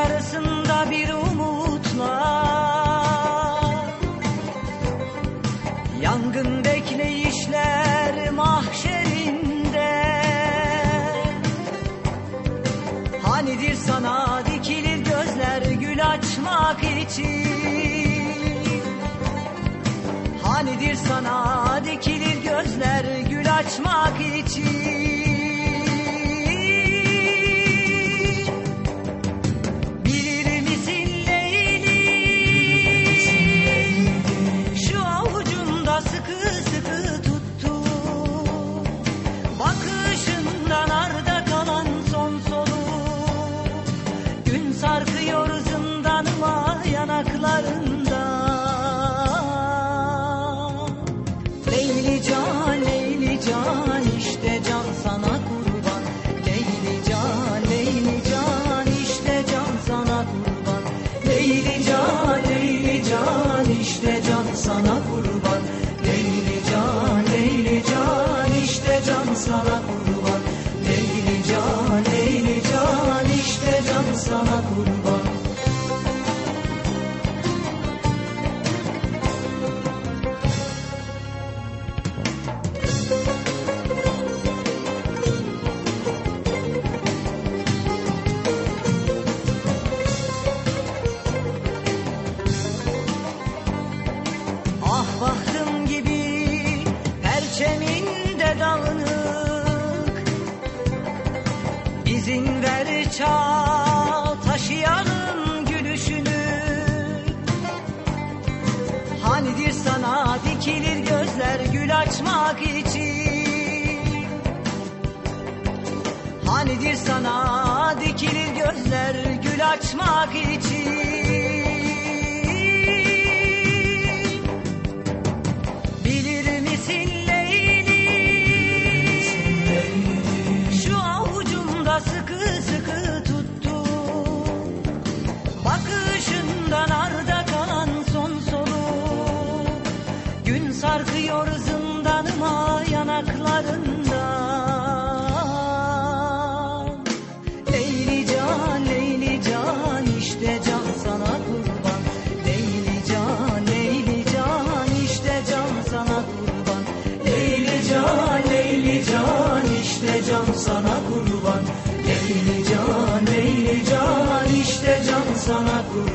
arasında bir umutla. Yangın bekleyişler mahşerinde. Hanidir sana dikilir gözler gül açmak için. Hanidir sana dikilir gözler gül açmak can, Leyli can işte can sana kurban. Leyli can, Leyli can işte can sana kurban Ah bahtım gibi perçeminde dağınık. İzin ver çal taşıyalım gülüşünü. Hanidir sana dikilir gözler gül açmak için. Hanidir sana dikilir gözler gül açmak için sarkıyor zindanıma yanaklarında. Leyli can, Leyli can işte can sana kurban. Leyli can, Leyli can işte can sana kurban. Leyli can, Leyli can işte can sana kurban. Leyli can, Leyli can işte can sana kurban